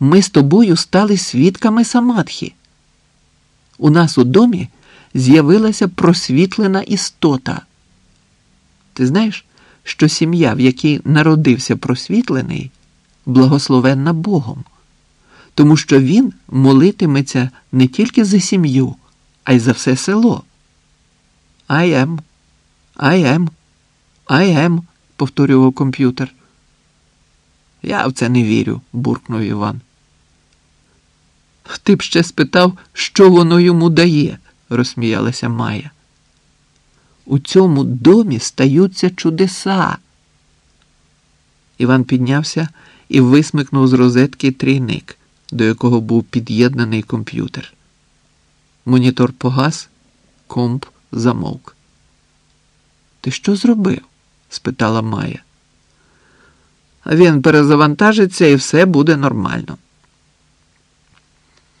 ми з тобою стали свідками самадхи. У нас у домі з'явилася просвітлена істота. Ти знаєш, що сім'я, в якій народився просвітлений, благословенна Богом, тому що він молитиметься не тільки за сім'ю, а й за все село. I am, I am, I am, повторював комп'ютер. Я в це не вірю, буркнув Іван. Ти б ще спитав, що воно йому дає, розсміялася Майя. У цьому домі стаються чудеса. Іван піднявся і висмикнув з розетки трійник, до якого був під'єднаний комп'ютер. Монітор погас, комп замовк. Ти що зробив? спитала Майя. Він перезавантажиться і все буде нормально.